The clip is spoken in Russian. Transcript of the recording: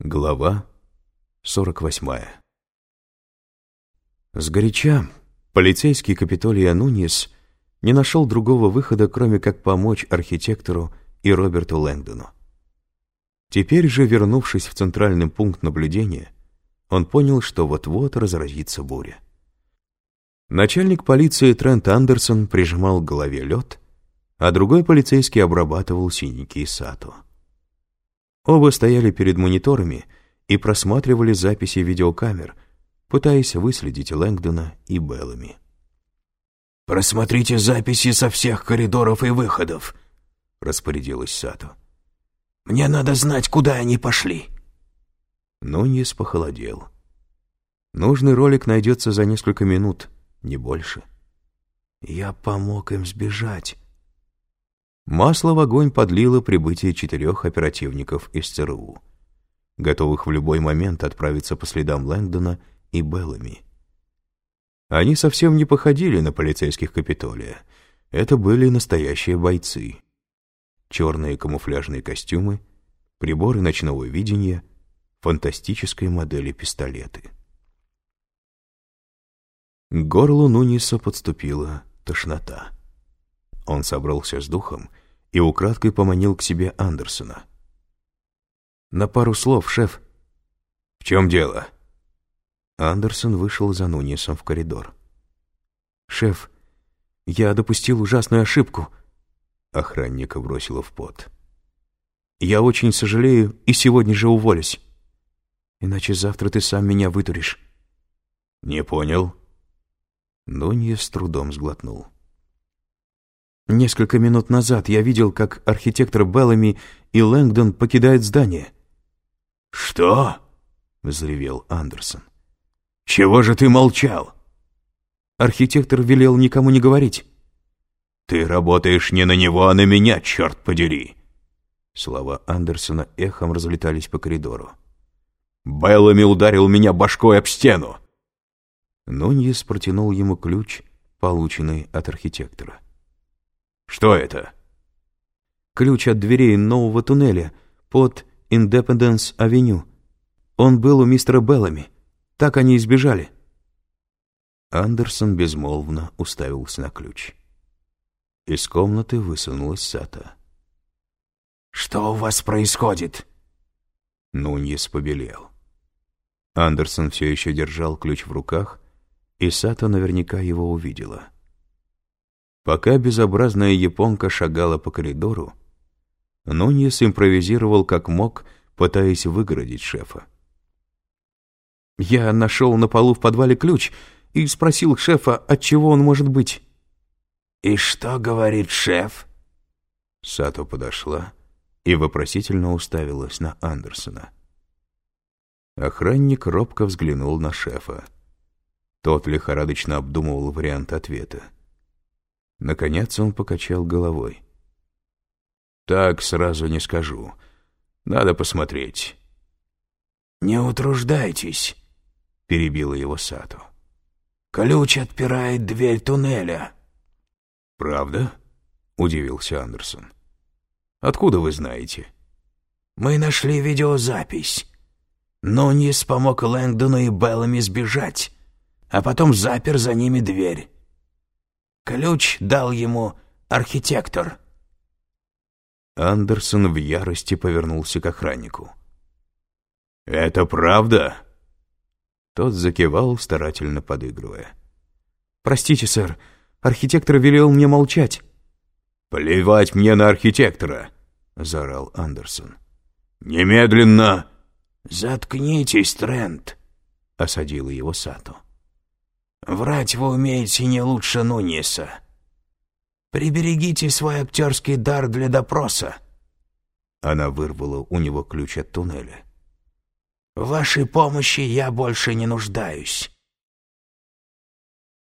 Глава 48 Сгоряча полицейский Капитолия Нуньес не нашел другого выхода, кроме как помочь архитектору и Роберту Лэнгдону. Теперь же, вернувшись в центральный пункт наблюдения, он понял, что вот-вот разразится буря. Начальник полиции Трент Андерсон прижимал к голове лед, а другой полицейский обрабатывал синяки Сато. Оба стояли перед мониторами и просматривали записи видеокамер, пытаясь выследить Лэнгдона и Беллами. «Просмотрите записи со всех коридоров и выходов», — распорядилась Сато. «Мне надо знать, куда они пошли». Нуньес похолодел. Нужный ролик найдется за несколько минут, не больше. «Я помог им сбежать», Масло в огонь подлило прибытие четырех оперативников из ЦРУ, готовых в любой момент отправиться по следам Лэнгдона и Беллами. Они совсем не походили на полицейских Капитолия. Это были настоящие бойцы. Черные камуфляжные костюмы, приборы ночного видения, фантастической модели пистолеты. К горлу Нуниса подступила тошнота. Он собрался с духом и украдкой поманил к себе Андерсона. «На пару слов, шеф». «В чем дело?» Андерсон вышел за Нунисом в коридор. «Шеф, я допустил ужасную ошибку», — охранника бросила в пот. «Я очень сожалею и сегодня же уволюсь. Иначе завтра ты сам меня вытуришь». «Не понял». Нунья с трудом сглотнул. Несколько минут назад я видел, как архитектор Беллами и Лэнгдон покидают здание. «Что?» — взревел Андерсон. «Чего же ты молчал?» Архитектор велел никому не говорить. «Ты работаешь не на него, а на меня, черт подери!» Слова Андерсона эхом разлетались по коридору. «Беллами ударил меня башкой об стену!» Нуньес протянул ему ключ, полученный от архитектора. Что это? Ключ от дверей нового туннеля под Индепенденс-авеню. Он был у мистера Беллами. Так они избежали. Андерсон безмолвно уставился на ключ. Из комнаты высунулась Сата. «Что у вас происходит?» Нуньес побелел. Андерсон все еще держал ключ в руках, и Сата наверняка его увидела. Пока безобразная японка шагала по коридору, Нуньес импровизировал как мог, пытаясь выгородить шефа. «Я нашел на полу в подвале ключ и спросил шефа, от чего он может быть». «И что говорит шеф?» Сато подошла и вопросительно уставилась на Андерсона. Охранник робко взглянул на шефа. Тот лихорадочно обдумывал вариант ответа. Наконец он покачал головой. «Так сразу не скажу. Надо посмотреть». «Не утруждайтесь», — перебила его Сату. «Ключ отпирает дверь туннеля». «Правда?» — удивился Андерсон. «Откуда вы знаете?» «Мы нашли видеозапись. Нуньес помог Лэнгдону и Беллами сбежать, а потом запер за ними дверь. Ключ дал ему архитектор». Андерсон в ярости повернулся к охраннику. «Это правда?» Тот закивал, старательно подыгрывая. «Простите, сэр, архитектор велел мне молчать». «Плевать мне на архитектора!» — заорал Андерсон. «Немедленно!» «Заткнитесь, Трент!» — осадила его Сато. Врать вы умеете не лучше Нуниса. Приберегите свой актерский дар для допроса. Она вырвала у него ключ от туннеля. Вашей помощи я больше не нуждаюсь.